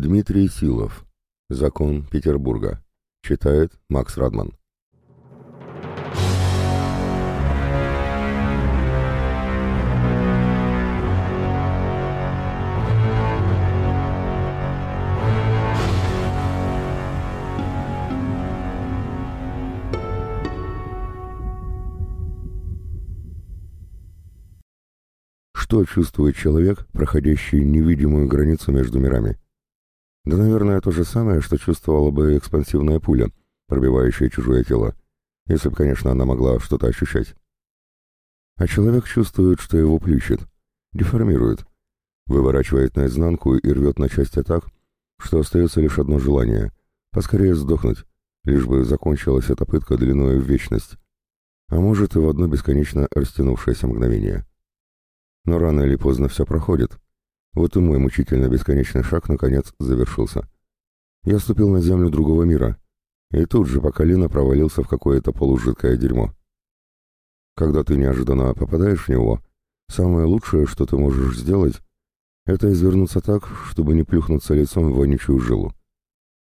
Дмитрий Силов. Закон Петербурга. Читает Макс Радман. Что чувствует человек, проходящий невидимую границу между мирами? Да, наверное, то же самое, что чувствовала бы экспансивная пуля, пробивающая чужое тело, если бы, конечно, она могла что-то ощущать. А человек чувствует, что его плющит, деформирует, выворачивает наизнанку и рвет на части так, что остается лишь одно желание — поскорее сдохнуть, лишь бы закончилась эта пытка длиной в вечность, а может и в одно бесконечно растянувшееся мгновение. Но рано или поздно все проходит. Вот и мой мучительно бесконечный шаг наконец завершился. Я ступил на землю другого мира, и тут же по колено провалился в какое-то полужидкое дерьмо. Когда ты неожиданно попадаешь в него, самое лучшее, что ты можешь сделать, это извернуться так, чтобы не плюхнуться лицом в вонючую жилу.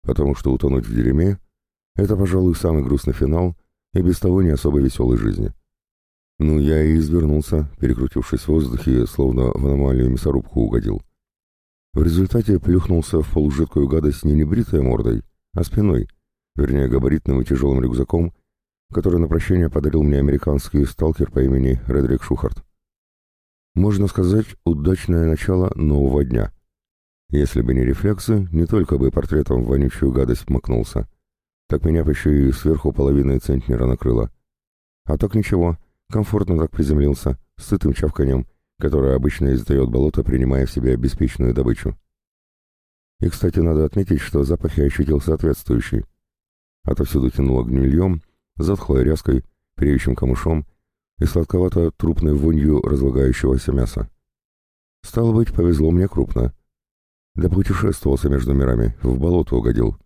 Потому что утонуть в дерьме — это, пожалуй, самый грустный финал и без того не особо веселой жизни. Ну, я и извернулся, перекрутившись в воздухе, словно в аномалию мясорубку угодил. В результате плюхнулся в полужидкую гадость не небритой мордой, а спиной, вернее, габаритным и тяжелым рюкзаком, который на прощение подарил мне американский сталкер по имени Редрик Шухарт. Можно сказать, удачное начало нового дня. Если бы не рефлексы, не только бы портретом в вонючую гадость макнулся, так меня бы еще и сверху половиной центнера накрыло. А так ничего, Комфортно так приземлился, сытым чавканем, которое обычно издает болото, принимая в себя беспечную добычу. И, кстати, надо отметить, что запах я ощутил соответствующий. Отовсюду тянуло гнильем, затхлой ряской, переющим камышом и сладковато-трупной вонью разлагающегося мяса. Стало быть, повезло мне крупно. Да путешествовался между мирами, в болото угодил.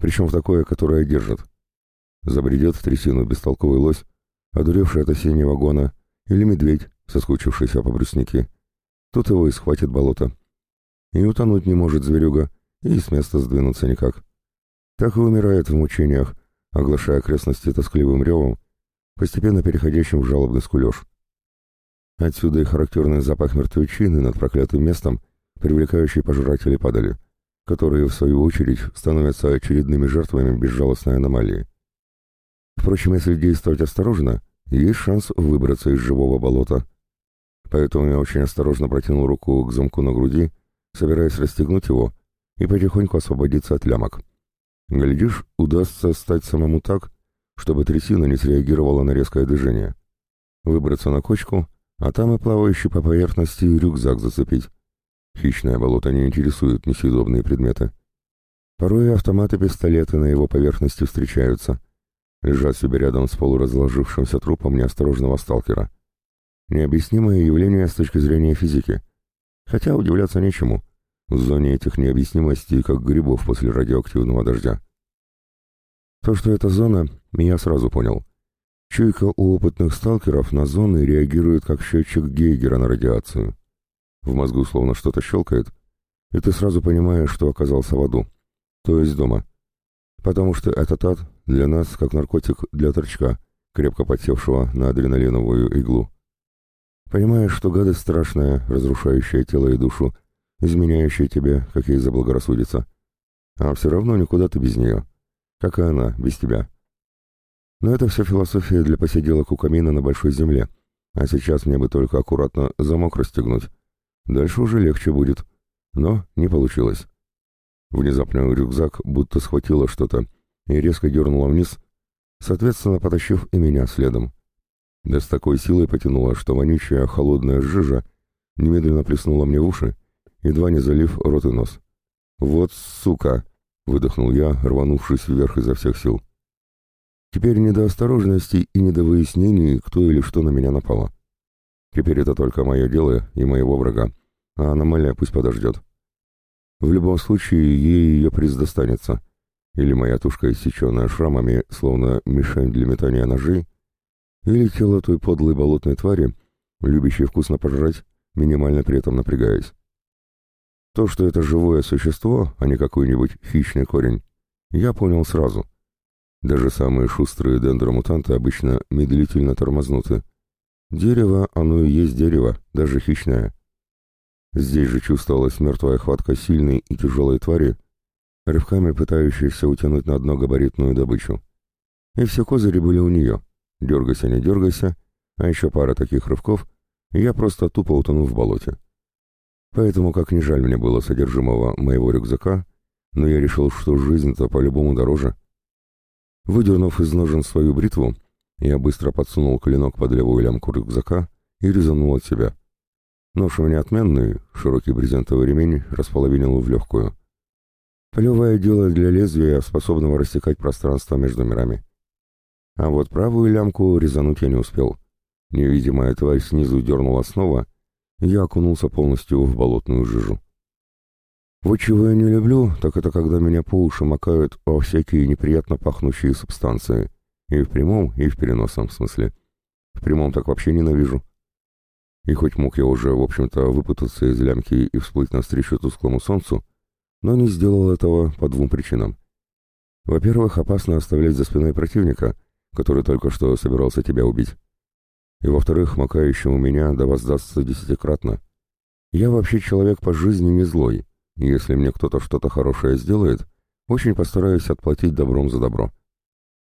Причем в такое, которое держит. Забредет в трясину бестолковый лось, одуревший от осеннего гона, или медведь, соскучившийся по бруснике. Тут его и схватит болото. И утонуть не может зверюга, и с места сдвинуться никак. Так и умирает в мучениях, оглашая окрестности тоскливым ревом, постепенно переходящим в жалобный скулеж. Отсюда и характерный запах мертвечины над проклятым местом, привлекающий пожирателей падали, которые, в свою очередь, становятся очередными жертвами безжалостной аномалии. Впрочем, если действовать осторожно, есть шанс выбраться из живого болота. Поэтому я очень осторожно протянул руку к замку на груди, собираясь расстегнуть его и потихоньку освободиться от лямок. Глядишь, удастся стать самому так, чтобы трясина не среагировала на резкое движение. Выбраться на кочку, а там и плавающий по поверхности рюкзак зацепить. Хищное болото не интересует несъедобные предметы. Порой автоматы-пистолеты на его поверхности встречаются — лежат себе рядом с полуразложившимся трупом неосторожного сталкера. Необъяснимое явление с точки зрения физики. Хотя удивляться нечему. В зоне этих необъяснимостей, как грибов после радиоактивного дождя. То, что это зона, я сразу понял. Чуйка у опытных сталкеров на зоны реагирует как счетчик Гейгера на радиацию. В мозгу словно что-то щелкает, и ты сразу понимаешь, что оказался в аду, то есть дома. Потому что этот ад для нас как наркотик для торчка, крепко подсевшего на адреналиновую иглу. Понимаешь, что гадость страшная, разрушающая тело и душу, изменяющая тебе, как ей заблагорассудится. А все равно никуда ты без нее. Как и она, без тебя. Но это все философия для посиделок у камина на большой земле. А сейчас мне бы только аккуратно замок расстегнуть. Дальше уже легче будет. Но не получилось. Внезапно рюкзак будто схватило что-то и резко дернула вниз, соответственно, потащив и меня следом. Да с такой силой потянула, что вонючая холодная жижа немедленно плеснула мне в уши, едва не залив рот и нос. «Вот сука!» — выдохнул я, рванувшись вверх изо всех сил. Теперь не до осторожности и не до выяснений, кто или что на меня напало. Теперь это только мое дело и моего врага, а аномалия пусть подождет. В любом случае, ей ее приз достанется — или моя тушка, иссеченная шрамами, словно мишень для метания ножей, или тело той подлой болотной твари, любящей вкусно пожрать, минимально при этом напрягаясь. То, что это живое существо, а не какой-нибудь хищный корень, я понял сразу. Даже самые шустрые дендромутанты обычно медлительно тормознуты. Дерево, оно и есть дерево, даже хищное. Здесь же чувствовалась мертвая хватка сильной и тяжелой твари, рывками пытающейся утянуть на дно габаритную добычу. И все козыри были у нее. Дергайся, не дергайся, а еще пара таких рывков, и я просто тупо утону в болоте. Поэтому, как не жаль мне было содержимого моего рюкзака, но я решил, что жизнь-то по-любому дороже. Выдернув из ножен свою бритву, я быстро подсунул клинок под левую лямку рюкзака и резанул от себя. Нож у меня отменный, широкий брезентовый ремень располовинил в легкую. Плевое дело для лезвия, способного рассекать пространство между мирами. А вот правую лямку резануть я не успел. Невидимая тварь снизу дернула снова, и я окунулся полностью в болотную жижу. Вот чего я не люблю, так это когда меня по уши макают о всякие неприятно пахнущие субстанции — и в прямом, и в переносном смысле. В прямом так вообще ненавижу. И хоть мог я уже, в общем-то, выпутаться из лямки и всплыть навстречу тусклому солнцу, но не сделал этого по двум причинам. Во-первых, опасно оставлять за спиной противника, который только что собирался тебя убить. И во-вторых, макающему меня да воздастся десятикратно. Я вообще человек по жизни не злой, и если мне кто-то что-то хорошее сделает, очень постараюсь отплатить добром за добро.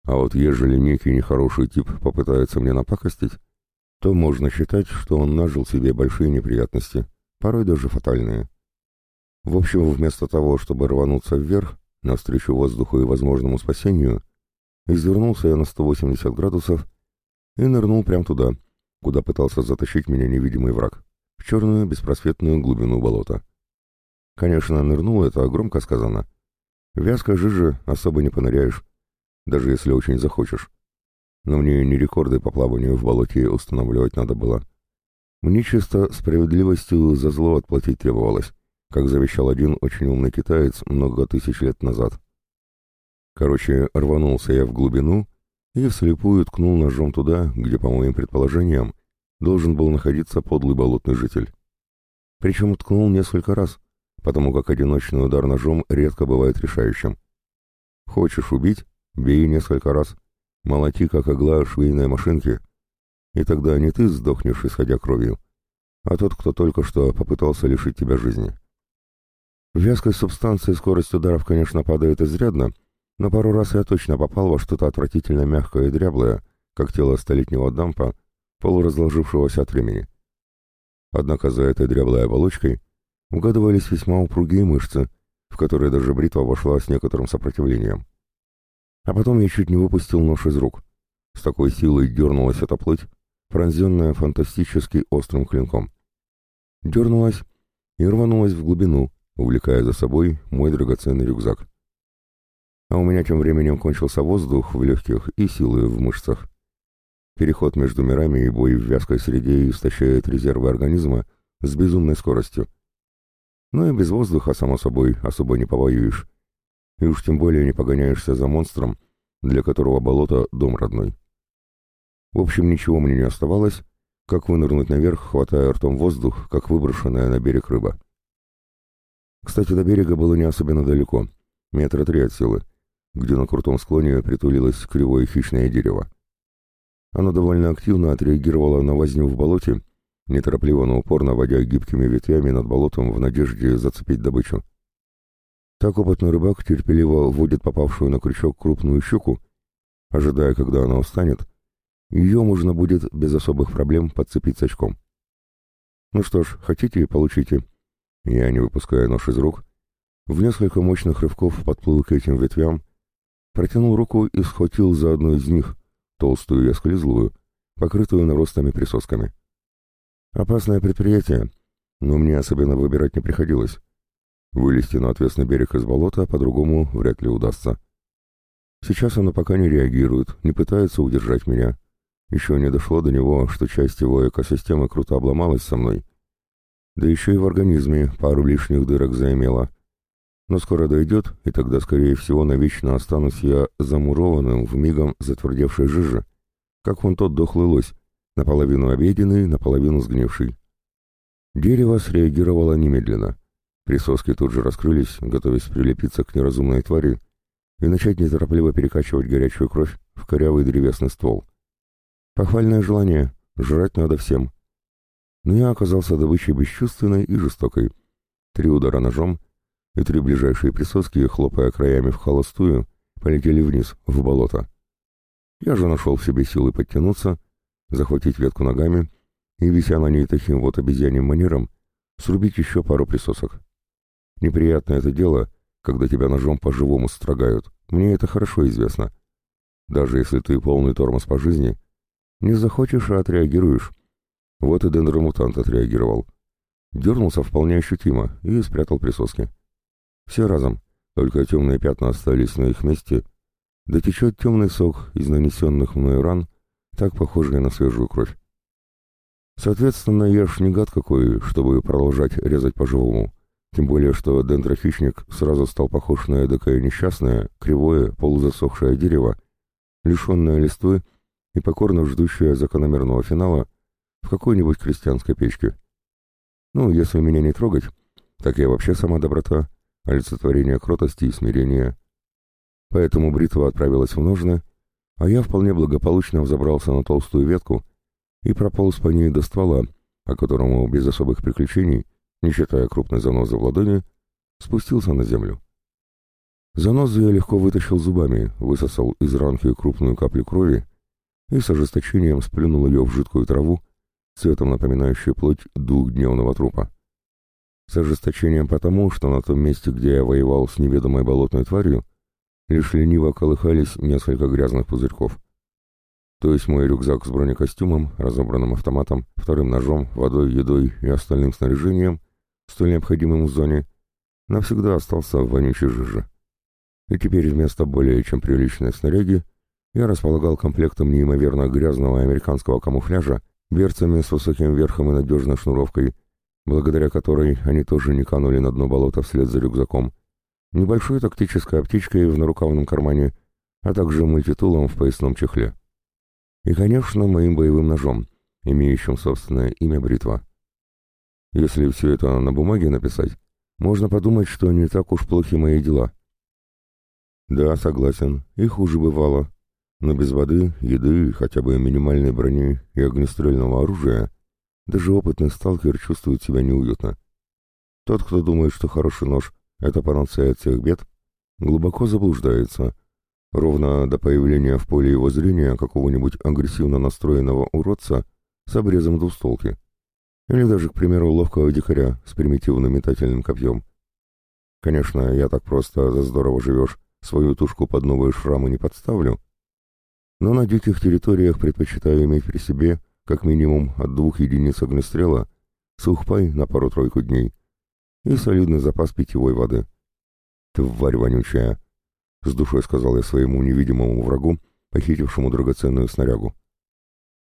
А вот ежели некий нехороший тип попытается мне напакостить, то можно считать, что он нажил себе большие неприятности, порой даже фатальные. В общем, вместо того, чтобы рвануться вверх, навстречу воздуху и возможному спасению, извернулся я на 180 градусов и нырнул прямо туда, куда пытался затащить меня невидимый враг, в черную беспросветную глубину болота. Конечно, нырнул это громко сказано. Вязкой жижи особо не поныряешь, даже если очень захочешь. Но мне не рекорды по плаванию в болоте устанавливать надо было. Мне чисто справедливостью за зло отплатить требовалось, как завещал один очень умный китаец много тысяч лет назад. Короче, рванулся я в глубину и вслепую ткнул ножом туда, где, по моим предположениям, должен был находиться подлый болотный житель. Причем ткнул несколько раз, потому как одиночный удар ножом редко бывает решающим. Хочешь убить? Бей несколько раз. Молоти, как игла швейной машинки. И тогда не ты сдохнешь, исходя кровью, а тот, кто только что попытался лишить тебя жизни. Вязкой субстанции скорость ударов, конечно, падает изрядно, но пару раз я точно попал во что-то отвратительно мягкое и дряблое, как тело столетнего дампа, полуразложившегося от времени. Однако за этой дряблой оболочкой угадывались весьма упругие мышцы, в которые даже бритва вошла с некоторым сопротивлением. А потом я чуть не выпустил нож из рук. С такой силой дернулась эта плоть, пронзенная фантастически острым клинком. Дернулась и рванулась в глубину, увлекая за собой мой драгоценный рюкзак. А у меня тем временем кончился воздух в легких и силы в мышцах. Переход между мирами и бой в вязкой среде истощает резервы организма с безумной скоростью. Ну и без воздуха, само собой, особо не повоюешь и уж тем более не погоняешься за монстром, для которого болото — дом родной. В общем, ничего мне не оставалось, как вынырнуть наверх, хватая ртом воздух, как выброшенная на берег рыба. Кстати, до берега было не особенно далеко, метра три от силы, где на крутом склоне притулилось кривое хищное дерево. Оно довольно активно отреагировало на возню в болоте, неторопливо, но упорно водя гибкими ветвями над болотом в надежде зацепить добычу. Так опытный рыбак терпеливо вводит попавшую на крючок крупную щуку, ожидая, когда она устанет, ее можно будет без особых проблем подцепить с очком. Ну что ж, хотите, получите. Я, не выпуская нож из рук, в несколько мощных рывков подплыл к этим ветвям, протянул руку и схватил за одну из них, толстую и осклизлую, покрытую наростами присосками. Опасное предприятие, но мне особенно выбирать не приходилось. Вылезти на отвесный берег из болота по-другому вряд ли удастся. Сейчас оно пока не реагирует, не пытается удержать меня. Еще не дошло до него, что часть его экосистемы круто обломалась со мной. Да еще и в организме пару лишних дырок заимела. Но скоро дойдет, и тогда, скорее всего, навечно останусь я замурованным в мигом затвердевшей жиже, как вон тот дохлый лось, наполовину обеденный, наполовину сгнивший. Дерево среагировало немедленно. Присоски тут же раскрылись, готовясь прилепиться к неразумной твари и начать неторопливо перекачивать горячую кровь в корявый древесный ствол. Похвальное желание, жрать надо всем. Но я оказался добычей бесчувственной и жестокой. Три удара ножом, и три ближайшие присоски, хлопая краями в холостую, полетели вниз, в болото. Я же нашел в себе силы подтянуться, захватить ветку ногами и, вися на ней таким вот обезьяним манером, срубить еще пару присосок. Неприятно это дело, когда тебя ножом по-живому строгают. Мне это хорошо известно. Даже если ты полный тормоз по жизни, не захочешь, а отреагируешь. Вот и дендромутант отреагировал. Дернулся вполне ощутимо и спрятал присоски. Все разом, только темные пятна остались на их месте, да течет темный сок из нанесенных мною ран, так похожий на свежую кровь. Соответственно, я ж не гад какой, чтобы продолжать резать по-живому. Тем более, что дендрохищник сразу стал похож на эдакое несчастное, кривое, полузасохшее дерево, лишенное листвы и покорно ждущее закономерного финала в какой-нибудь крестьянской печке. Ну, если меня не трогать, так я вообще сама доброта, олицетворение кротости и смирения. Поэтому бритва отправилась в ножны, а я вполне благополучно взобрался на толстую ветку и прополз по ней до ствола, по которому без особых приключений не считая крупной занозы в ладони, спустился на землю. Занозу я легко вытащил зубами, высосал из ранки крупную каплю крови и с ожесточением сплюнул ее в жидкую траву, цветом напоминающую плоть двухдневного трупа. С ожесточением потому, что на том месте, где я воевал с неведомой болотной тварью, лишь лениво колыхались несколько грязных пузырьков. То есть мой рюкзак с бронекостюмом, разобранным автоматом, вторым ножом, водой, едой и остальным снаряжением столь необходимым в зоне, навсегда остался в вонючей жиже. И теперь вместо более чем приличной снаряги я располагал комплектом неимоверно грязного американского камуфляжа, берцами с высоким верхом и надежной шнуровкой, благодаря которой они тоже не канули на дно болота вслед за рюкзаком, небольшой тактической аптечкой в нарукавном кармане, а также мультитулом в поясном чехле. И, конечно, моим боевым ножом, имеющим собственное имя бритва. Если все это на бумаге написать, можно подумать, что не так уж плохи мои дела. Да, согласен, и хуже бывало. Но без воды, еды, хотя бы минимальной брони и огнестрельного оружия, даже опытный сталкер чувствует себя неуютно. Тот, кто думает, что хороший нож — это панацея от всех бед, глубоко заблуждается. Ровно до появления в поле его зрения какого-нибудь агрессивно настроенного уродца с обрезом двустолки. Или даже, к примеру, ловкого дикаря с примитивным метательным копьем. Конечно, я так просто за здорово живешь свою тушку под новые шрамы не подставлю, но на диких территориях предпочитаю иметь при себе как минимум от двух единиц огнестрела, сухпай на пару-тройку дней и солидный запас питьевой воды. «Тварь вонючая!» — с душой сказал я своему невидимому врагу, похитившему драгоценную снарягу.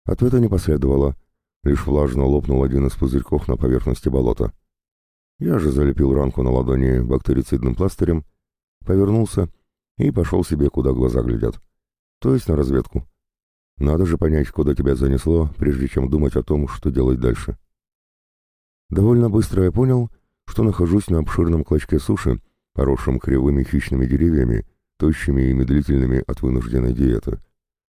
Ответа не последовало, Лишь влажно лопнул один из пузырьков на поверхности болота. Я же залепил ранку на ладони бактерицидным пластырем, повернулся и пошел себе, куда глаза глядят. То есть на разведку. Надо же понять, куда тебя занесло, прежде чем думать о том, что делать дальше. Довольно быстро я понял, что нахожусь на обширном клочке суши, поросшем кривыми хищными деревьями, тощими и медлительными от вынужденной диеты.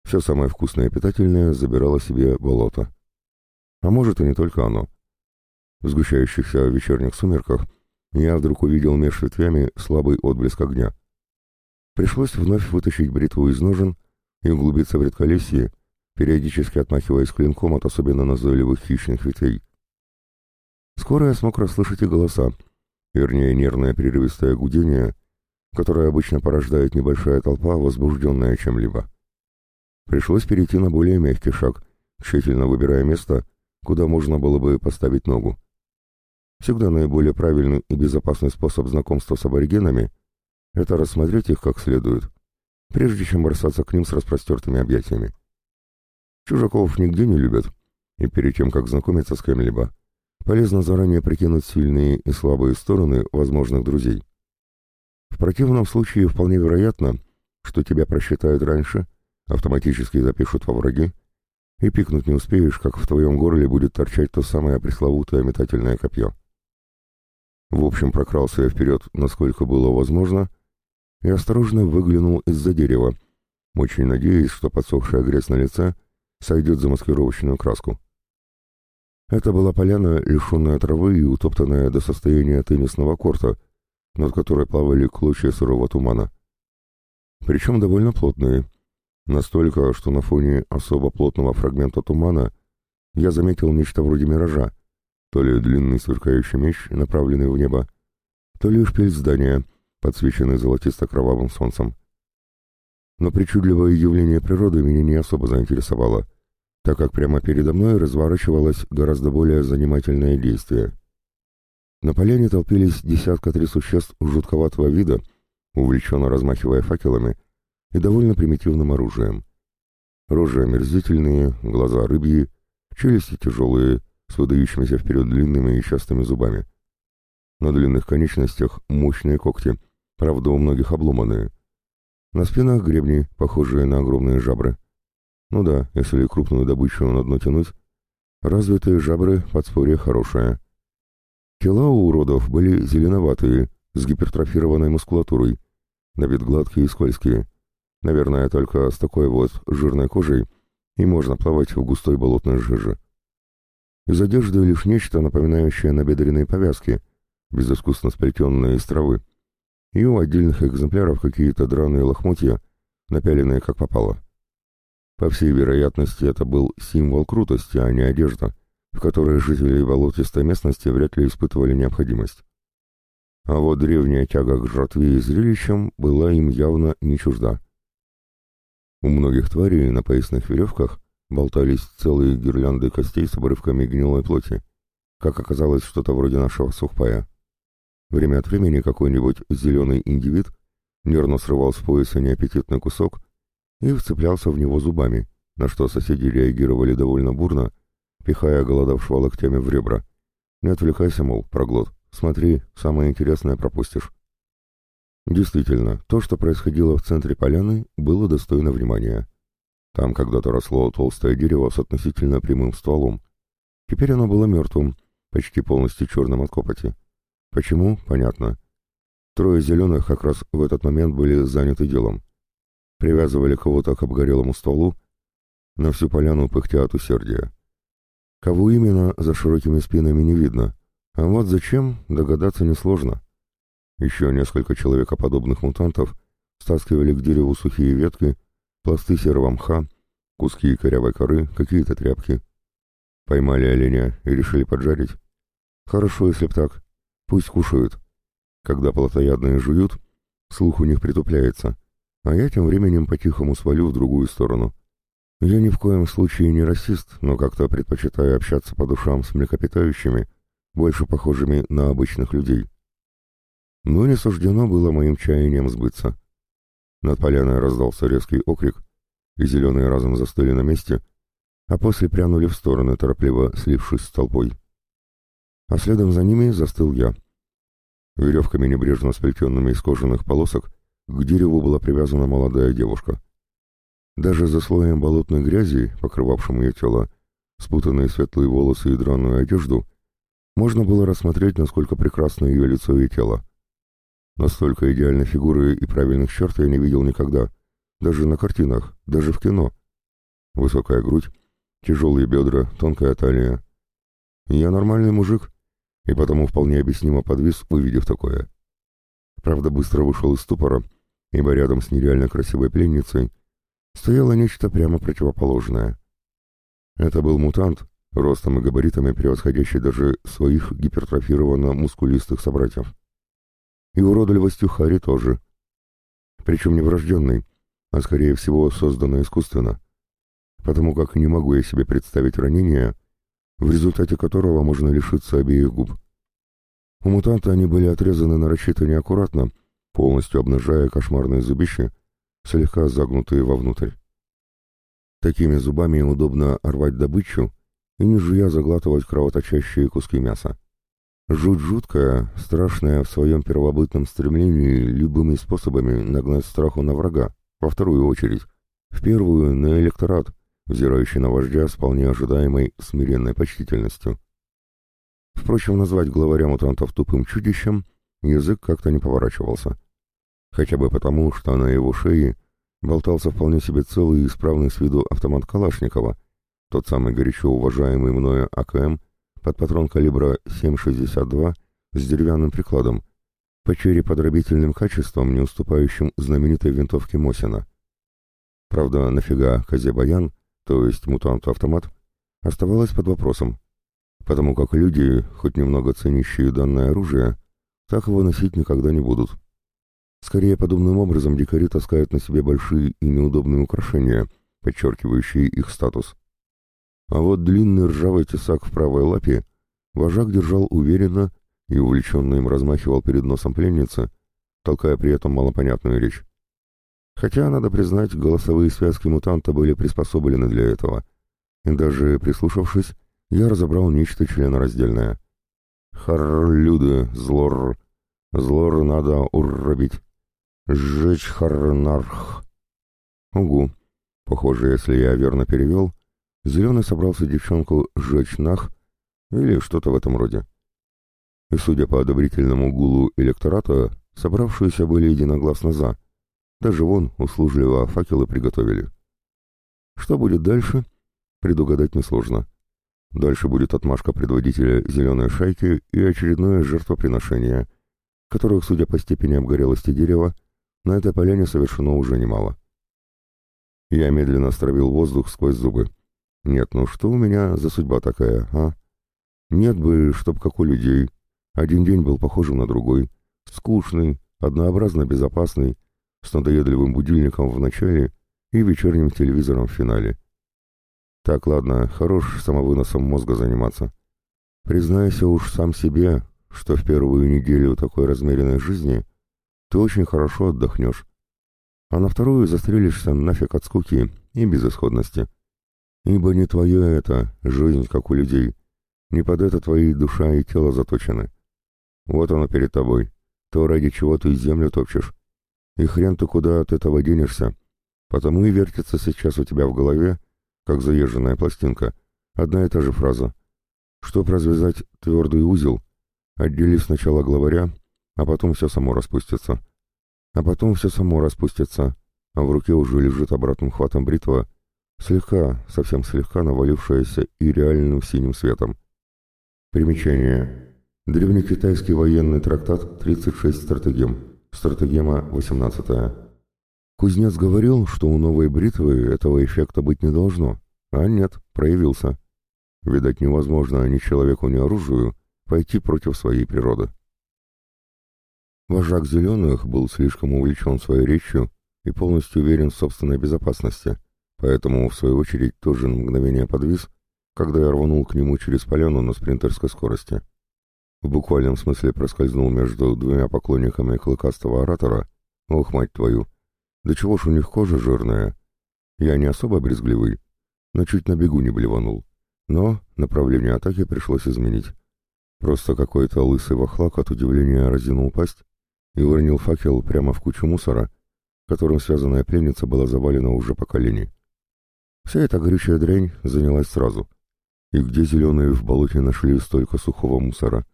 Все самое вкусное и питательное забирало себе болото. А может и не только оно. В сгущающихся вечерних сумерках я вдруг увидел меж ветвями слабый отблеск огня. Пришлось вновь вытащить бритву из ножен и углубиться в редколесье, периодически отмахиваясь клинком от особенно назойливых хищных ветвей. Скоро я смог расслышать и голоса, вернее нервное прерывистое гудение, которое обычно порождает небольшая толпа, возбужденная чем-либо. Пришлось перейти на более мягкий шаг, тщательно выбирая место, куда можно было бы поставить ногу. Всегда наиболее правильный и безопасный способ знакомства с аборигенами — это рассмотреть их как следует, прежде чем бросаться к ним с распростертыми объятиями. Чужаков нигде не любят, и перед тем, как знакомиться с кем-либо, полезно заранее прикинуть сильные и слабые стороны возможных друзей. В противном случае вполне вероятно, что тебя просчитают раньше, автоматически запишут во враги, и пикнуть не успеешь, как в твоем горле будет торчать то самое пресловутое метательное копье. В общем, прокрался я вперед, насколько было возможно, и осторожно выглянул из-за дерева, очень надеясь, что подсохшая грязь на лице сойдет за маскировочную краску. Это была поляна, лишенная травы и утоптанная до состояния теннисного корта, над которой плавали клочья сырого тумана. Причем довольно плотные. Настолько, что на фоне особо плотного фрагмента тумана я заметил нечто вроде миража, то ли длинный сверкающий меч, направленный в небо, то ли шпиль здания, подсвеченный золотисто-кровавым солнцем. Но причудливое явление природы меня не особо заинтересовало, так как прямо передо мной разворачивалось гораздо более занимательное действие. На поляне толпились десятка три существ жутковатого вида, увлеченно размахивая факелами и довольно примитивным оружием. Рожи омерзительные, глаза рыбьи, челюсти тяжелые, с выдающимися вперед длинными и частыми зубами. На длинных конечностях мощные когти, правда у многих обломанные. На спинах гребни, похожие на огромные жабры. Ну да, если крупную добычу на дно тянуть, развитые жабры подспорье хорошее. Тела у уродов были зеленоватые, с гипертрофированной мускулатурой, на вид гладкие и скользкие. Наверное, только с такой вот жирной кожей и можно плавать в густой болотной жиже. Из одежды лишь нечто, напоминающее набедренные повязки, безыскусно сплетенные из травы, и у отдельных экземпляров какие-то драные лохмотья, напяленные как попало. По всей вероятности, это был символ крутости, а не одежда, в которой жители болотистой местности вряд ли испытывали необходимость. А вот древняя тяга к жратве и зрелищам была им явно не чужда. У многих тварей на поясных веревках болтались целые гирлянды костей с обрывками гнилой плоти, как оказалось что-то вроде нашего сухпая. Время от времени какой-нибудь зеленый индивид нервно срывал с пояса неаппетитный кусок и вцеплялся в него зубами, на что соседи реагировали довольно бурно, пихая голодавшего локтями в ребра. «Не отвлекайся, мол, проглот, смотри, самое интересное пропустишь». Действительно, то, что происходило в центре поляны, было достойно внимания. Там когда-то росло толстое дерево с относительно прямым стволом. Теперь оно было мертвым, почти полностью черным от копоти. Почему? Понятно. Трое зеленых как раз в этот момент были заняты делом привязывали кого-то к обгорелому стволу, на всю поляну пыхтя от усердия. Кого именно, за широкими спинами не видно, а вот зачем, догадаться несложно. Еще несколько человекоподобных мутантов стаскивали к дереву сухие ветки, пласты серого мха, куски корявой коры, какие-то тряпки. Поймали оленя и решили поджарить. Хорошо, если б так. Пусть кушают. Когда плотоядные жуют, слух у них притупляется, а я тем временем по-тихому свалю в другую сторону. Я ни в коем случае не расист, но как-то предпочитаю общаться по душам с млекопитающими, больше похожими на обычных людей. Но не суждено было моим чаянием сбыться. Над поляной раздался резкий окрик, и зеленые разом застыли на месте, а после прянули в стороны, торопливо слившись с толпой. А следом за ними застыл я. Веревками, небрежно сплетенными из кожаных полосок, к дереву была привязана молодая девушка. Даже за слоем болотной грязи, покрывавшим ее тело, спутанные светлые волосы и драную одежду, можно было рассмотреть, насколько прекрасно ее лицо и тело. Настолько идеальной фигуры и правильных черт я не видел никогда, даже на картинах, даже в кино. Высокая грудь, тяжелые бедра, тонкая талия. Я нормальный мужик, и потому вполне объяснимо подвис, увидев такое. Правда, быстро вышел из ступора, ибо рядом с нереально красивой пленницей стояло нечто прямо противоположное. Это был мутант, ростом и габаритами превосходящий даже своих гипертрофированно-мускулистых собратьев. И уродливостью Хари тоже. Причем не врожденный, а скорее всего созданный искусственно, потому как не могу я себе представить ранение, в результате которого можно лишиться обеих губ. У мутанта они были отрезаны нарочито неаккуратно, полностью обнажая кошмарные зубища, слегка загнутые вовнутрь. Такими зубами удобно рвать добычу и не жуя заглатывать кровоточащие куски мяса. Жуть жуткая, страшная в своем первобытном стремлении любыми способами нагнать страху на врага, во вторую очередь, в первую на электорат, взирающий на вождя с вполне ожидаемой смиренной почтительностью. Впрочем, назвать главаря мутантов тупым чудищем язык как-то не поворачивался. Хотя бы потому, что на его шее болтался вполне себе целый и исправный с виду автомат Калашникова, тот самый горячо уважаемый мною АКМ под патрон калибра 7,62 с деревянным прикладом, по череподробительным качествам, не уступающим знаменитой винтовке Мосина. Правда, нафига Казе-Баян, то есть мутант-автомат, оставалось под вопросом, потому как люди, хоть немного ценящие данное оружие, так его носить никогда не будут. Скорее, подобным образом дикари таскают на себе большие и неудобные украшения, подчеркивающие их статус. А вот длинный ржавый тесак в правой лапе вожак держал уверенно и увлеченно им размахивал перед носом пленницы, толкая при этом малопонятную речь. Хотя, надо признать, голосовые связки мутанта были приспособлены для этого, и даже прислушавшись, я разобрал нечто членораздельное. «Харлюды, злор, злор надо урробить, сжечь харнарх». Угу. Похоже, если я верно перевел, Зеленый собрался девчонку сжечь нах или что-то в этом роде. И, судя по одобрительному гулу электората, собравшиеся были единогласно «за». Даже вон услужливо факелы приготовили. Что будет дальше, предугадать несложно. Дальше будет отмашка предводителя «Зеленой шайки» и очередное жертвоприношение, которых, судя по степени обгорелости дерева, на этой поляне совершено уже немало. Я медленно стравил воздух сквозь зубы. Нет, ну что у меня за судьба такая, а? Нет бы, чтоб как у людей. Один день был похожим на другой. Скучный, однообразно безопасный, с надоедливым будильником в начале и вечерним телевизором в финале. Так, ладно, хорош самовыносом мозга заниматься. Признайся уж сам себе, что в первую неделю такой размеренной жизни ты очень хорошо отдохнешь, а на вторую застрелишься нафиг от скуки и безысходности. Ибо не твое это, жизнь, как у людей. Не под это твои душа и тело заточены. Вот оно перед тобой. То, ради чего ты землю топчешь. И хрен ты куда от этого денешься. Потому и вертится сейчас у тебя в голове, как заезженная пластинка, одна и та же фраза. Чтоб развязать твердый узел, отдели сначала главаря, а потом все само распустится. А потом все само распустится, а в руке уже лежит обратным хватом бритва, слегка, совсем слегка навалившаяся и реальным синим светом. Примечание. Древнекитайский военный трактат 36 стратегем. Стратегема 18. Кузнец говорил, что у новой бритвы этого эффекта быть не должно. А нет, проявился. Видать, невозможно ни человеку, ни оружию пойти против своей природы. Вожак Зеленых был слишком увлечен своей речью и полностью уверен в собственной безопасности — поэтому, в свою очередь, тоже на мгновение подвис, когда я рванул к нему через поляну на спринтерской скорости. В буквальном смысле проскользнул между двумя поклонниками клыкастого оратора. Ох, мать твою! Да чего ж у них кожа жирная? Я не особо брезгливый, но чуть на бегу не блеванул. Но направление атаки пришлось изменить. Просто какой-то лысый вахлак от удивления разинул пасть и выронил факел прямо в кучу мусора, которым связанная пленница была завалена уже по колени. Вся эта горючая дрянь занялась сразу. И где зеленые в болоте нашли столько сухого мусора?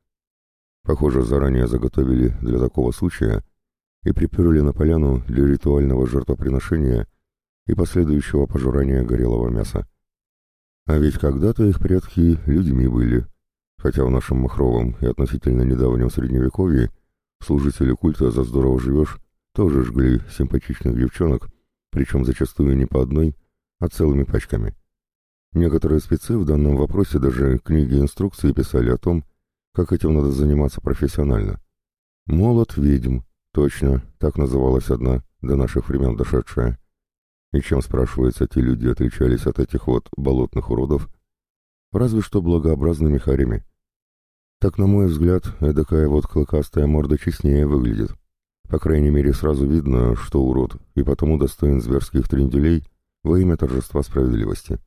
Похоже, заранее заготовили для такого случая и приперли на поляну для ритуального жертвоприношения и последующего пожирания горелого мяса. А ведь когда-то их предки людьми были, хотя в нашем махровом и относительно недавнем средневековье служители культа «За здорово живешь» тоже жгли симпатичных девчонок, причем зачастую не по одной, а целыми пачками. Некоторые спецы в данном вопросе даже книги и инструкции писали о том, как этим надо заниматься профессионально. «Молот ведьм», точно, так называлась одна, до наших времен дошедшая. И чем, спрашивается, те люди отличались от этих вот болотных уродов? Разве что благообразными харями. Так, на мой взгляд, эдакая вот клыкастая морда честнее выглядит. По крайней мере, сразу видно, что урод, и потому достоин зверских тренделей — во имя торжества справедливости.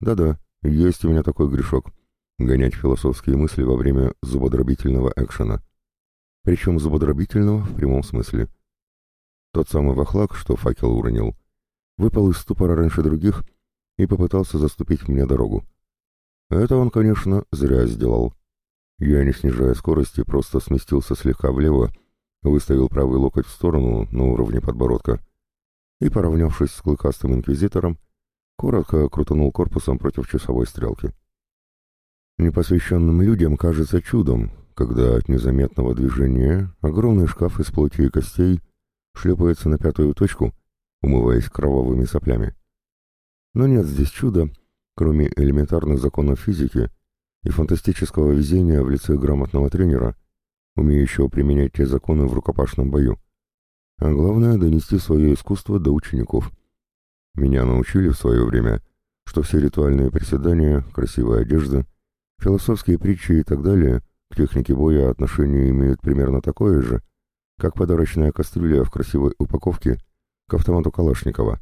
Да-да, есть у меня такой грешок — гонять философские мысли во время зубодробительного экшена. Причем зубодробительного в прямом смысле. Тот самый вахлак, что факел уронил, выпал из ступора раньше других и попытался заступить мне дорогу. Это он, конечно, зря сделал. Я, не снижая скорости, просто сместился слегка влево, выставил правый локоть в сторону на уровне подбородка и, поравнявшись с клыкастым инквизитором, коротко крутанул корпусом против часовой стрелки. Непосвященным людям кажется чудом, когда от незаметного движения огромный шкаф из плоти и костей шлепается на пятую точку, умываясь кровавыми соплями. Но нет здесь чуда, кроме элементарных законов физики и фантастического везения в лице грамотного тренера, умеющего применять те законы в рукопашном бою. А главное — донести свое искусство до учеников. Меня научили в свое время, что все ритуальные приседания, красивая одежда, философские притчи и так далее к технике боя отношение имеют примерно такое же, как подарочная кастрюля в красивой упаковке к автомату Калашникова.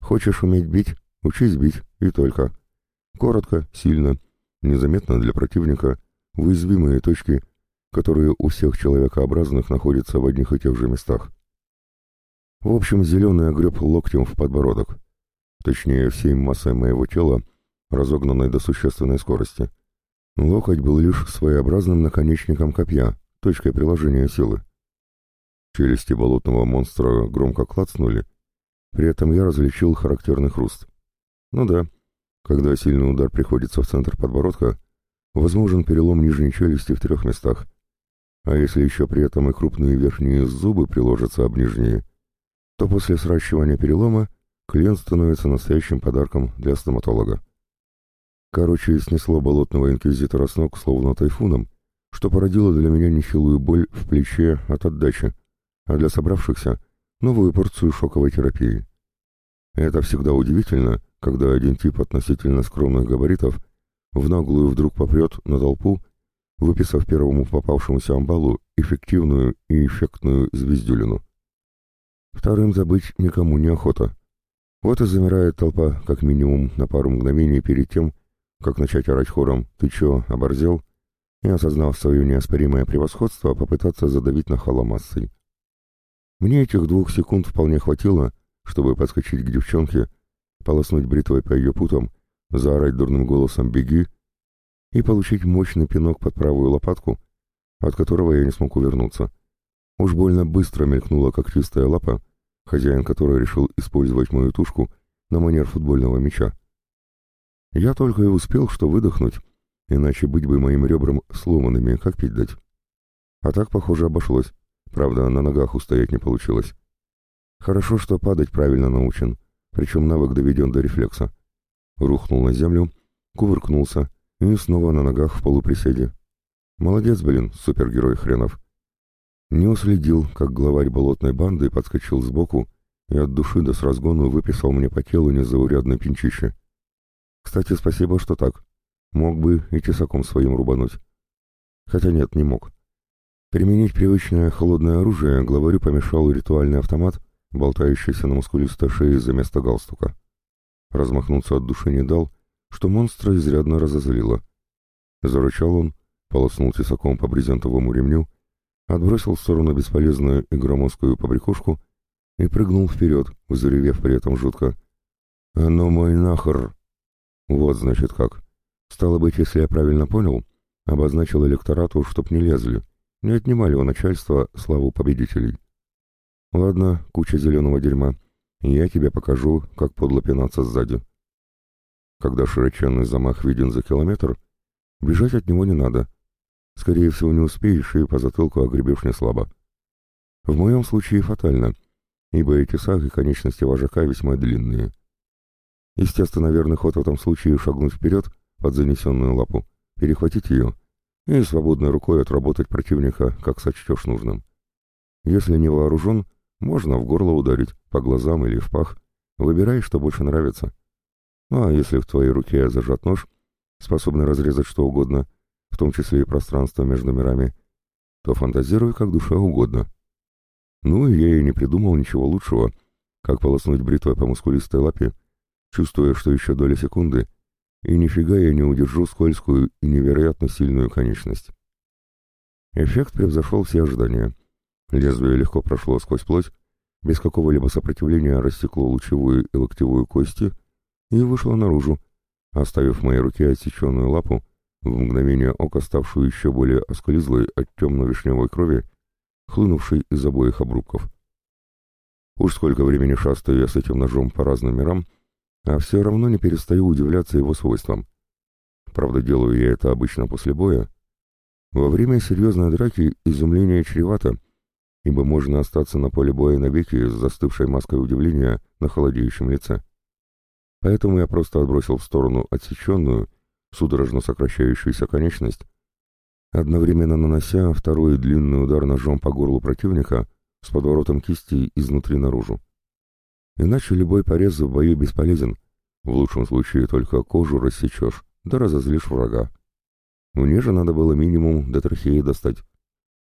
Хочешь уметь бить? Учись бить, и только. Коротко, сильно, незаметно для противника, в уязвимые точки, которые у всех человекообразных находятся в одних и тех же местах. В общем, зеленый огреб локтем в подбородок. Точнее, всей массой моего тела, разогнанной до существенной скорости. Локоть был лишь своеобразным наконечником копья, точкой приложения силы. Челюсти болотного монстра громко клацнули, при этом я различил характерный хруст. Ну да, когда сильный удар приходится в центр подбородка, возможен перелом нижней челюсти в трех местах. А если еще при этом и крупные верхние зубы приложатся об нижние, то после сращивания перелома клиент становится настоящим подарком для стоматолога. Короче, снесло болотного инквизитора с ног словно тайфуном, что породило для меня нехилую боль в плече от отдачи, а для собравшихся — новую порцию шоковой терапии. Это всегда удивительно, когда один тип относительно скромных габаритов в наглую вдруг попрет на толпу, выписав первому попавшемуся амбалу эффективную и эффектную звездюлину. Вторым забыть никому не охота. Вот и замирает толпа как минимум на пару мгновений перед тем, как начать орать хором «Ты чё, оборзел?» и, осознав свое неоспоримое превосходство, попытаться задавить нахала массой. Мне этих двух секунд вполне хватило, чтобы подскочить к девчонке, полоснуть бритвой по ее путам, заорать дурным голосом «беги» и получить мощный пинок под правую лопатку, от которого я не смог увернуться. Уж больно быстро мелькнула когтистая лапа, хозяин которой решил использовать мою тушку на манер футбольного мяча. Я только и успел что выдохнуть, иначе быть бы моим ребрам сломанными, как пить дать. А так, похоже, обошлось. Правда, на ногах устоять не получилось. Хорошо, что падать правильно научен, причем навык доведен до рефлекса. Рухнул на землю, кувыркнулся и снова на ногах в полуприседе. Молодец, блин, супергерой хренов. Не уследил, как главарь болотной банды подскочил сбоку и от души до с разгону выписал мне по телу незаурядное пинчище. Кстати, спасибо, что так. Мог бы и тесаком своим рубануть. Хотя нет, не мог. Применить привычное холодное оружие главарю помешал ритуальный автомат, болтающийся на мускулистой шее за место галстука. Размахнуться от души не дал, что монстра изрядно разозлило. Зарычал он, полоснул тесаком по брезентовому ремню, отбросил в сторону бесполезную и громоздкую побрякушку и прыгнул вперед, взревев при этом жутко. «А ну мой нахер!» Вот, значит, как. Стало быть, если я правильно понял, обозначил электорату, чтоб не лезли, не отнимали у начальства славу победителей. Ладно, куча зеленого дерьма, я тебе покажу, как подло пинаться сзади. Когда широченный замах виден за километр, бежать от него не надо. Скорее всего, не успеешь, и по затылку огребешь не слабо. В моем случае фатально, ибо эти саги конечности вожака весьма длинные. Естественно, верный ход в этом случае шагнуть вперед под занесенную лапу, перехватить ее и свободной рукой отработать противника, как сочтешь нужным. Если не вооружен, можно в горло ударить, по глазам или в пах. Выбирай, что больше нравится. Ну а если в твоей руке зажат нож, способный разрезать что угодно, в том числе и пространство между мирами, то фантазируй как душе угодно. Ну я и не придумал ничего лучшего, как полоснуть бритвой по мускулистой лапе, чувствуя, что еще доля секунды, и нифига я не удержу скользкую и невероятно сильную конечность. Эффект превзошел все ожидания. Лезвие легко прошло сквозь плоть, без какого-либо сопротивления рассекло лучевую и локтевую кости и вышло наружу, оставив в моей руке отсеченную лапу, в мгновение ока ставшую еще более осклизлой от темно-вишневой крови, хлынувшей из обоих обрубков. Уж сколько времени шастаю я с этим ножом по разным мирам, а все равно не перестаю удивляться его свойствам. Правда, делаю я это обычно после боя. Во время серьезной драки изумление чревато, ибо можно остаться на поле боя навеки с застывшей маской удивления на холодеющем лице. Поэтому я просто отбросил в сторону отсеченную, судорожно сокращающуюся конечность, одновременно нанося второй длинный удар ножом по горлу противника с подворотом кисти изнутри наружу. Иначе любой порез в бою бесполезен, в лучшем случае только кожу рассечешь, да разозлишь врага. Мне же надо было минимум до трахеи достать,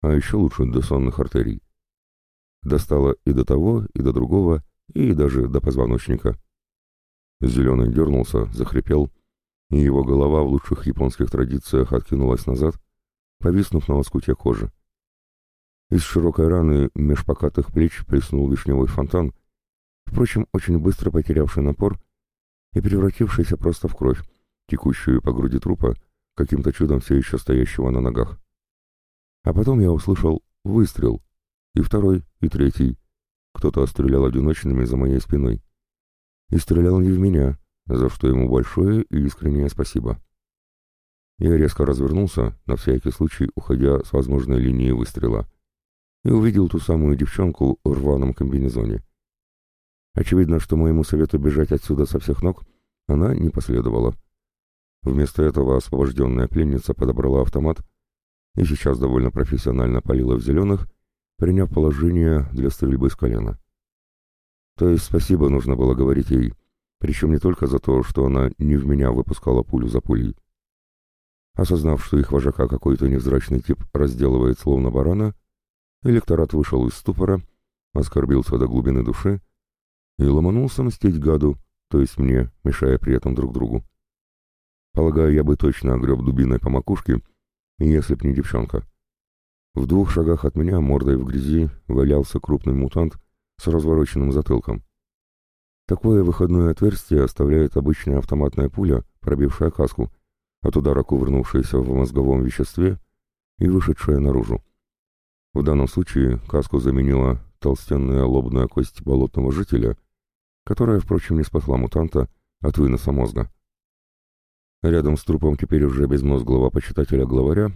а еще лучше до сонных артерий. Достало и до того, и до другого, и даже до позвоночника. Зеленый дернулся, захрипел, и его голова в лучших японских традициях откинулась назад, повиснув на лоскуте кожи. Из широкой раны меж покатых плеч плеснул вишневый фонтан, впрочем, очень быстро потерявший напор и превратившийся просто в кровь, текущую по груди трупа, каким-то чудом все еще стоящего на ногах. А потом я услышал выстрел, и второй, и третий. Кто-то стрелял одиночными за моей спиной. И стрелял не в меня, за что ему большое и искреннее спасибо. Я резко развернулся, на всякий случай уходя с возможной линии выстрела, и увидел ту самую девчонку в рваном комбинезоне. Очевидно, что моему совету бежать отсюда со всех ног она не последовала. Вместо этого освобожденная пленница подобрала автомат и сейчас довольно профессионально палила в зеленых, приняв положение для стрельбы с колена. То есть спасибо нужно было говорить ей, причем не только за то, что она не в меня выпускала пулю за пулей. Осознав, что их вожака какой-то невзрачный тип разделывает словно барана, электорат вышел из ступора, оскорбился до глубины души и ломанулся мстить гаду, то есть мне, мешая при этом друг другу. Полагаю, я бы точно огреб дубиной по макушке, если б не девчонка. В двух шагах от меня, мордой в грязи, валялся крупный мутант с развороченным затылком. Такое выходное отверстие оставляет обычная автоматная пуля, пробившая каску, от удара кувырнувшаяся в мозговом веществе и вышедшая наружу. В данном случае каску заменила толстенная лобная кость болотного жителя, которая, впрочем, не спасла мутанта от выноса мозга. Рядом с трупом теперь уже безмозглого почитателя-главаря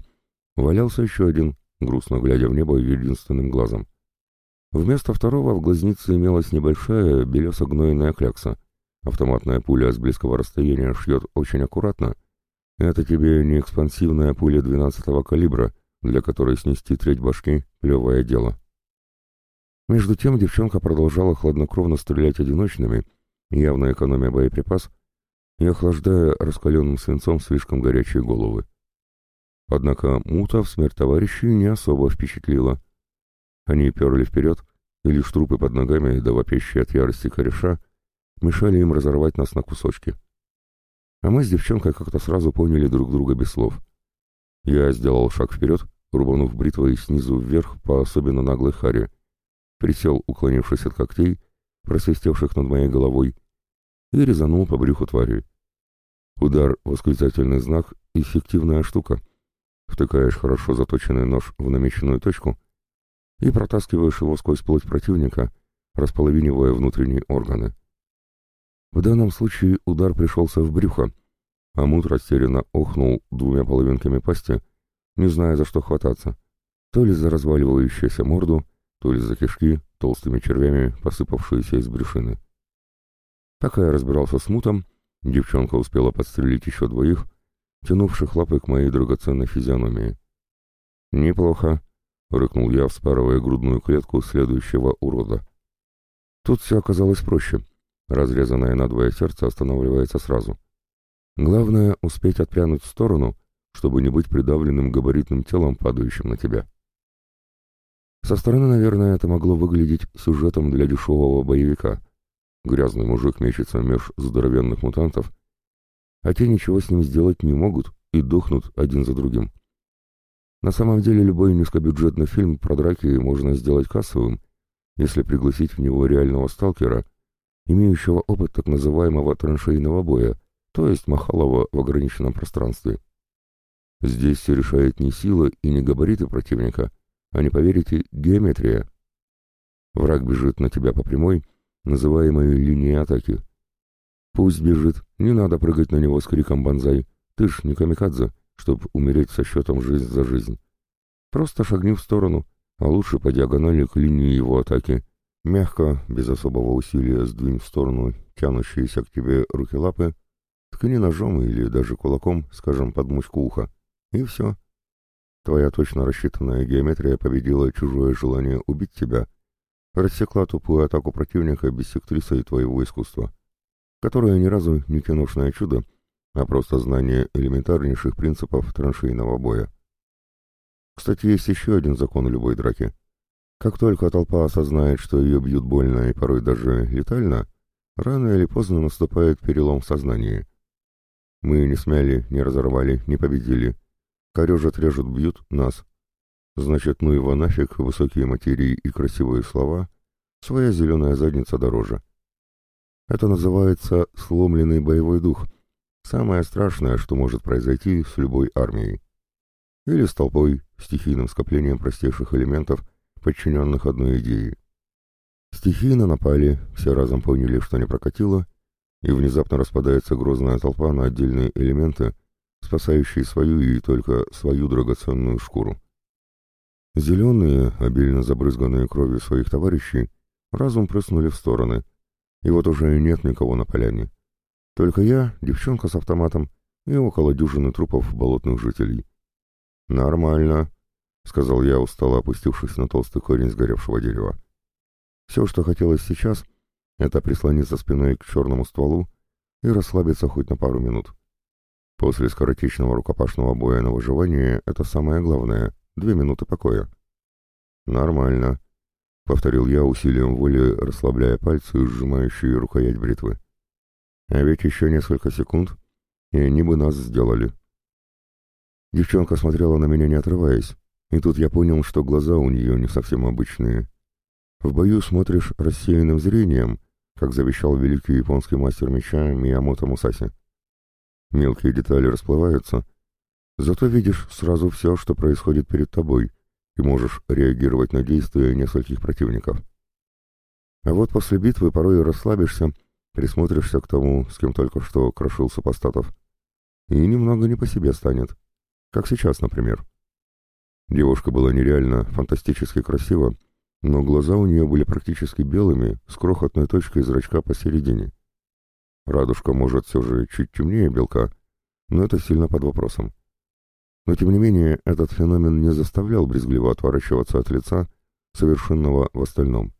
валялся еще один, грустно глядя в небо единственным глазом. Вместо второго в глазнице имелась небольшая белесо-гнойная клякса. Автоматная пуля с близкого расстояния шьет очень аккуратно. Это тебе не экспансивная пуля 12-го калибра, для которой снести треть башки — плевое дело. Между тем девчонка продолжала хладнокровно стрелять одиночными, явно экономя боеприпас — и охлаждая раскаленным свинцом слишком горячие головы. Однако мута в смерть товарищей не особо впечатлила. Они перли вперед, и лишь трупы под ногами, да вопящие от ярости кореша, мешали им разорвать нас на кусочки. А мы с девчонкой как-то сразу поняли друг друга без слов. Я сделал шаг вперед, рубанув бритвой снизу вверх по особенно наглой харе, присел, уклонившись от когтей, просвистевших над моей головой, и резанул по брюху твари. Удар — восклицательный знак — эффективная штука. Втыкаешь хорошо заточенный нож в намеченную точку и протаскиваешь его сквозь плоть противника, располовинивая внутренние органы. В данном случае удар пришелся в брюхо, а мут растерянно охнул двумя половинками пасти, не зная, за что хвататься, то ли за разваливающуюся морду, то ли за кишки, толстыми червями, посыпавшиеся из брюшины. Пока я разбирался с мутом, девчонка успела подстрелить еще двоих, тянувших лапы к моей драгоценной физиономии. «Неплохо», — рыкнул я, вспарывая грудную клетку следующего урода. Тут все оказалось проще. Разрезанное надвое сердце останавливается сразу. Главное — успеть отпрянуть в сторону, чтобы не быть придавленным габаритным телом, падающим на тебя. Со стороны, наверное, это могло выглядеть сюжетом для дешевого боевика — Грязный мужик мечется меж здоровенных мутантов, а те ничего с ним сделать не могут и дохнут один за другим. На самом деле любой низкобюджетный фильм про драки можно сделать кассовым, если пригласить в него реального сталкера, имеющего опыт так называемого траншейного боя, то есть Махалова в ограниченном пространстве. Здесь все решает не сила и не габариты противника, а не поверите, геометрия. Враг бежит на тебя по прямой, называемой линией атаки. Пусть бежит, не надо прыгать на него с криком «Бонзай!» Ты ж не камикадзе, чтоб умереть со счетом жизнь за жизнь. Просто шагни в сторону, а лучше по диагонали к линии его атаки. Мягко, без особого усилия сдвинь в сторону тянущиеся к тебе руки-лапы, ткни ножом или даже кулаком, скажем, под мушку уха. И все. Твоя точно рассчитанная геометрия победила чужое желание убить тебя, рассекла тупую атаку противника биссектрисой твоего искусства, которое ни разу не киношное чудо, а просто знание элементарнейших принципов траншейного боя. Кстати, есть еще один закон любой драки. Как только толпа осознает, что ее бьют больно и порой даже летально, рано или поздно наступает перелом в сознании. Мы не смяли, не разорвали, не победили. Корежат, режут, бьют нас. Значит, ну его нафиг, высокие материи и красивые слова, своя зеленая задница дороже. Это называется сломленный боевой дух, Самое страшное, что может произойти с любой армией. Или с толпой, стихийным скоплением простейших элементов, подчиненных одной идее. Стихийно напали, все разом поняли, что не прокатило, и внезапно распадается грозная толпа на отдельные элементы, спасающие свою и только свою драгоценную шкуру. Зеленые, обильно забрызганные кровью своих товарищей, разум прыснули в стороны, и вот уже нет никого на поляне. Только я, девчонка с автоматом и около дюжины трупов болотных жителей. «Нормально», — сказал я, устало опустившись на толстый корень сгоревшего дерева. «Все, что хотелось сейчас, это прислониться спиной к черному стволу и расслабиться хоть на пару минут. После скоротечного рукопашного боя на выживание это самое главное — две минуты покоя». «Нормально», — повторил я усилием воли, расслабляя пальцы, сжимающие рукоять бритвы. А ведь еще несколько секунд, и они бы нас сделали. Девчонка смотрела на меня не отрываясь, и тут я понял, что глаза у нее не совсем обычные. В бою смотришь рассеянным зрением, как завещал великий японский мастер меча Миямото Мусаси. Мелкие детали расплываются, зато видишь сразу все, что происходит перед тобой, и можешь реагировать на действия нескольких противников. А вот после битвы порой расслабишься Присмотришься к тому, с кем только что крошил супостатов, и немного не по себе станет. Как сейчас, например. Девушка была нереально фантастически красива, но глаза у нее были практически белыми, с крохотной точкой зрачка посередине. Радужка, может, все же чуть темнее белка, но это сильно под вопросом. Но, тем не менее, этот феномен не заставлял брезгливо отворачиваться от лица, совершенного в остальном.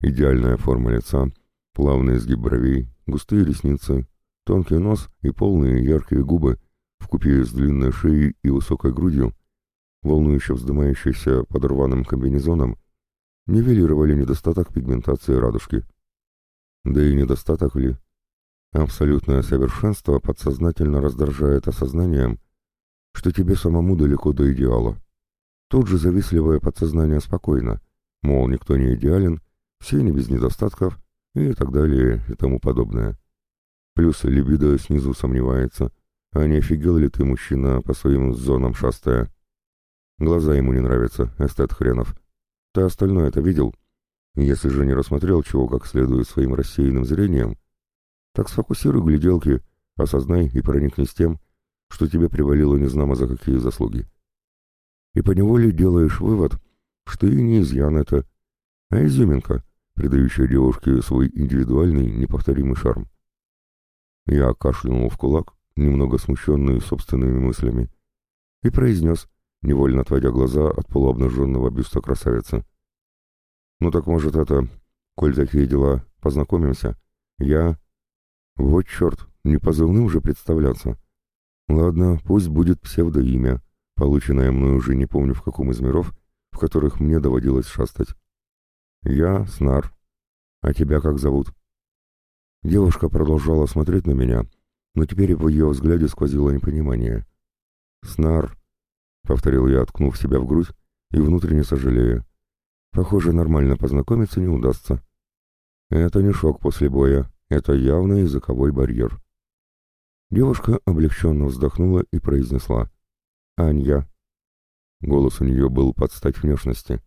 Идеальная форма лица — Плавный изгиб бровей, густые ресницы, тонкий нос и полные яркие губы, вкупе с длинной шеей и высокой грудью, волнующе вздымающейся под рваным комбинезоном, нивелировали недостаток пигментации радужки. Да и недостаток ли? Абсолютное совершенство подсознательно раздражает осознанием, что тебе самому далеко до идеала. Тут же завистливое подсознание спокойно, мол, никто не идеален, все не без недостатков, и так далее и тому подобное. Плюс либидо снизу сомневается, а не офигел ли ты, мужчина, по своим зонам шастая? Глаза ему не нравятся, эстет хренов. Ты остальное это видел? Если же не рассмотрел чего как следует своим рассеянным зрением, так сфокусируй гляделки, осознай и проникнись тем, что тебе привалило незнамо за какие заслуги. И поневоле делаешь вывод, что и не изъян это, а изюминка — придающая девушке свой индивидуальный, неповторимый шарм. Я кашлянул в кулак, немного смущенный собственными мыслями, и произнес, невольно отводя глаза от полуобнаженного бюста красавицы. «Ну так, может, это, коль такие дела, познакомимся? Я...» «Вот черт, не позывным уже представляться. Ладно, пусть будет псевдоимя, полученное мною уже не помню в каком из миров, в которых мне доводилось шастать. «Я Снар. А тебя как зовут?» Девушка продолжала смотреть на меня, но теперь в ее взгляде сквозило непонимание. «Снар», — повторил я, откнув себя в грудь и внутренне сожалея. «Похоже, нормально познакомиться не удастся». «Это не шок после боя, это явный языковой барьер». Девушка облегченно вздохнула и произнесла. Анья». Голос у нее был под стать внешности,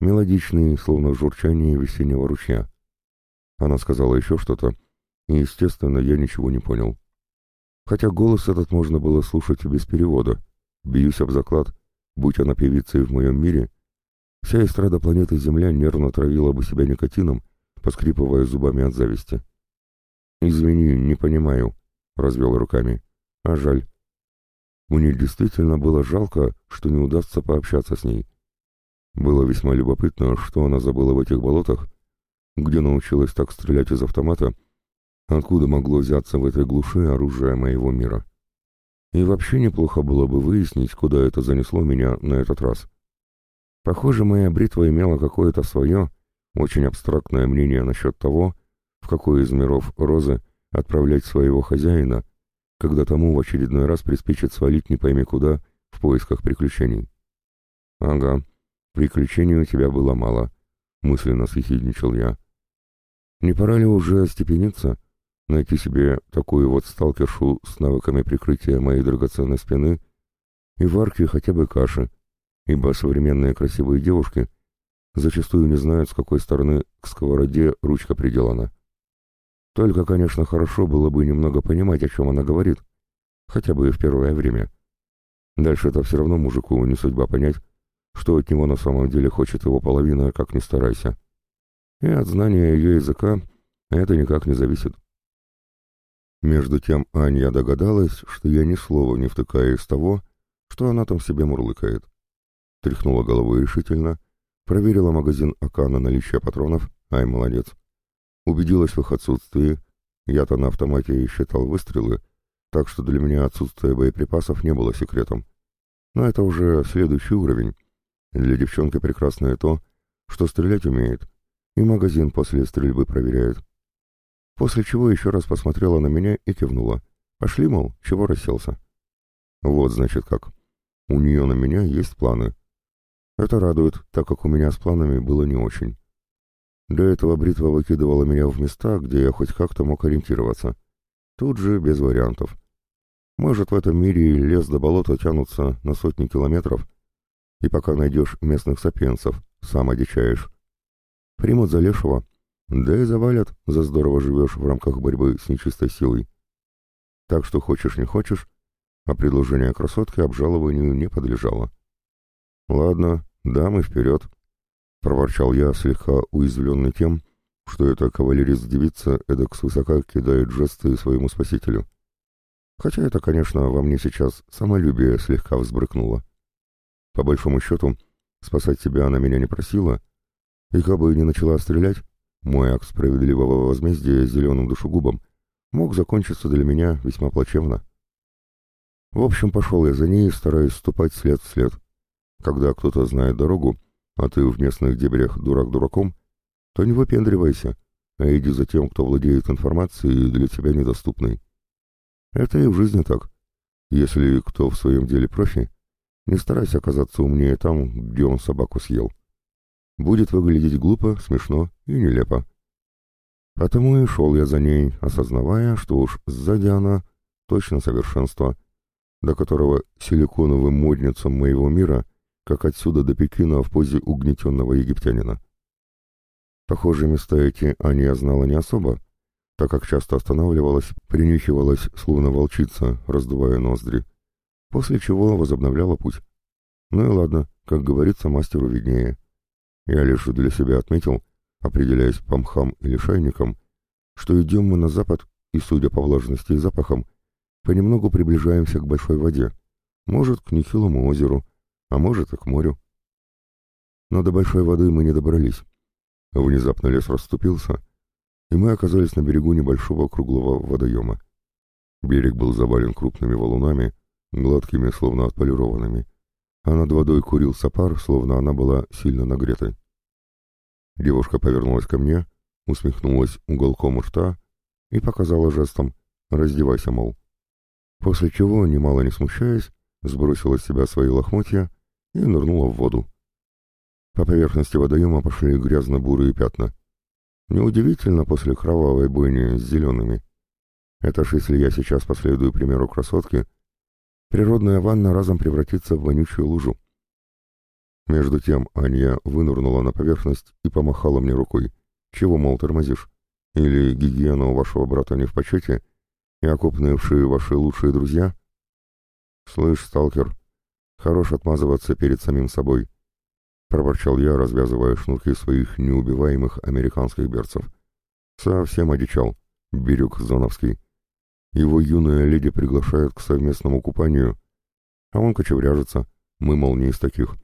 мелодичный, словно журчание весеннего ручья. Она сказала еще что-то, и, естественно, я ничего не понял. Хотя голос этот можно было слушать без перевода. Бьюсь об заклад, будь она певицей в моем мире, вся эстрада планеты Земля нервно травила бы себя никотином, поскрипывая зубами от зависти. «Извини, не понимаю», — развел руками. «А жаль. Мне действительно было жалко, что не удастся пообщаться с ней. Было весьма любопытно, что она забыла в этих болотах, где научилась так стрелять из автомата, откуда могло взяться в этой глуши оружие моего мира. И вообще неплохо было бы выяснить, куда это занесло меня на этот раз. Похоже, моя бритва имела какое-то свое, очень абстрактное мнение насчет того, в какой из миров розы отправлять своего хозяина, когда тому в очередной раз приспичит свалить не пойми куда в поисках приключений. «Ага, приключений у тебя было мало», — мысленно съехидничал я. «Не пора ли уже остепениться, найти себе такую вот сталкершу с навыками прикрытия моей драгоценной спины и варки хотя бы каши, ибо современные красивые девушки зачастую не знают, с какой стороны к сковороде ручка приделана. Только, конечно, хорошо было бы немного понимать, о чем она говорит, хотя бы и в первое время. Дальше это все равно мужику не судьба понять, что от него на самом деле хочет его половина, как ни старайся. И от знания ее языка это никак не зависит. Между тем Аня догадалась, что я ни слова не втыкаю из того, что она там себе мурлыкает. Тряхнула головой решительно, проверила магазин АК на наличие патронов, ай, молодец. Убедилась в их отсутствии. Я-то на автомате считал выстрелы, так что для меня отсутствие боеприпасов не было секретом. Но это уже следующий уровень. Для девчонки прекрасное то, что стрелять умеет, и магазин после стрельбы проверяет. После чего еще раз посмотрела на меня и кивнула. Пошли, мол, чего расселся? Вот, значит, как. У нее на меня есть планы. Это радует, так как у меня с планами было не очень. До этого бритва выкидывала меня в места, где я хоть как-то мог ориентироваться. Тут же без вариантов. Может, в этом мире лес до болота тянутся на сотни километров, и пока найдешь местных сапиенсов, сам одичаешь. Примут за лешего, да и завалят, за здорово живешь в рамках борьбы с нечистой силой. Так что хочешь не хочешь, а предложение красотки обжалованию не подлежало. Ладно, дамы вперед. — проворчал я, слегка уязвленный тем, что эта кавалерист-девица эдак свысока кидает жесты своему спасителю. Хотя это, конечно, во мне сейчас самолюбие слегка взбрыкнуло. По большому счету, спасать себя она меня не просила, и как бы не начала стрелять, мой акт справедливого возмездия зеленым душегубом мог закончиться для меня весьма плачевно. В общем, пошел я за ней, стараясь ступать след в след. Когда кто-то знает дорогу, а ты в местных дебрях дурак дураком, то не выпендривайся, а иди за тем, кто владеет информацией для тебя недоступной. Это и в жизни так. Если кто в своем деле профи, не старайся оказаться умнее там, где он собаку съел. Будет выглядеть глупо, смешно и нелепо. Потому и шел я за ней, осознавая, что уж сзади она точно совершенство, до которого силиконовым модницам моего мира как отсюда до Пекина в позе угнетенного египтянина. Похоже, места эти Аня знала не особо, так как часто останавливалась, принюхивалась, словно волчица, раздувая ноздри, после чего возобновляла путь. Ну и ладно, как говорится, мастеру виднее. Я лишь для себя отметил, определяясь по мхам или шайникам, что идем мы на запад и, судя по влажности и запахам, понемногу приближаемся к большой воде, может, к нехилому озеру, а может и к морю. Но до большой воды мы не добрались. Внезапно лес расступился, и мы оказались на берегу небольшого круглого водоема. Берег был завален крупными валунами, гладкими, словно отполированными, а над водой курил сапар, словно она была сильно нагретой. Девушка повернулась ко мне, усмехнулась уголком рта и показала жестом «раздевайся, мол». После чего, немало не смущаясь, сбросила с себя свои лохмотья и нырнула в воду. По поверхности водоема пошли грязно-бурые пятна. Неудивительно после кровавой бойни с зелеными. Это ж если я сейчас последую примеру красотки, природная ванна разом превратится в вонючую лужу. Между тем Анья вынырнула на поверхность и помахала мне рукой. «Чего, мол, тормозишь? Или гигиена у вашего брата не в почете, и окопные вши ваши лучшие друзья?» «Слышь, сталкер, хорош отмазываться перед самим собой», — проворчал я, развязывая шнурки своих неубиваемых американских берцев. «Совсем одичал, Бирюк Зоновский. Его юная леди приглашает к совместному купанию, а он кочевряжется, мы, мол, не из таких».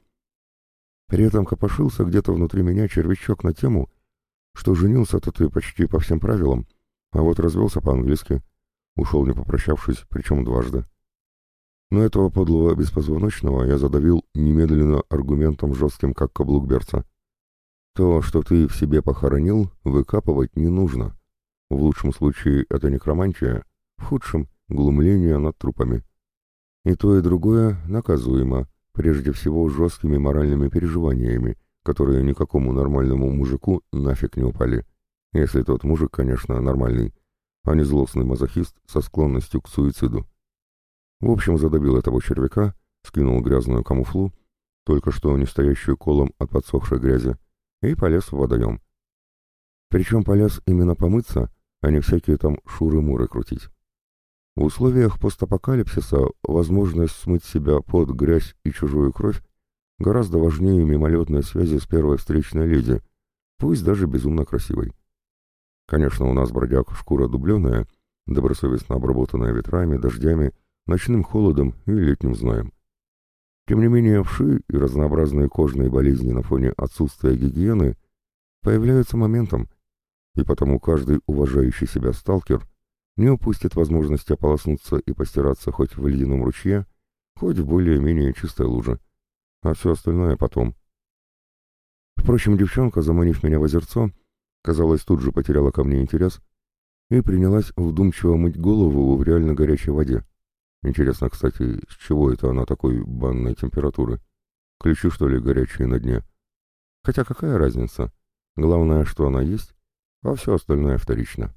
При этом копошился где-то внутри меня червячок на тему, что женился-то ты почти по всем правилам, а вот развелся по-английски, ушел не попрощавшись, причем дважды. Но этого подлого беспозвоночного я задавил немедленно аргументом жестким, как каблук берца. То, что ты в себе похоронил, выкапывать не нужно. В лучшем случае это некромантия, в худшем — глумление над трупами. И то, и другое наказуемо, прежде всего жесткими моральными переживаниями, которые никакому нормальному мужику нафиг не упали. Если тот мужик, конечно, нормальный, а не злостный мазохист со склонностью к суициду. В общем, задавил этого червяка, скинул грязную камуфлу, только что не стоящую колом от подсохшей грязи, и полез в водоем. Причем полез именно помыться, а не всякие там шуры-муры крутить. В условиях постапокалипсиса возможность смыть себя под грязь и чужую кровь гораздо важнее мимолетной связи с первой встречной леди, пусть даже безумно красивой. Конечно, у нас бродяг шкура дубленая, добросовестно обработанная ветрами, дождями, ночным холодом и летним знаем. Тем не менее, вши и разнообразные кожные болезни на фоне отсутствия гигиены появляются моментом, и потому каждый уважающий себя сталкер не упустит возможности ополоснуться и постираться хоть в ледяном ручье, хоть в более-менее чистой луже. А все остальное потом. Впрочем, девчонка, заманив меня в озерцо, казалось, тут же потеряла ко мне интерес и принялась вдумчиво мыть голову в реально горячей воде. Интересно, кстати, с чего это она такой банной температуры? Ключи, что ли, горячие на дне? Хотя какая разница? Главное, что она есть, а все остальное вторично.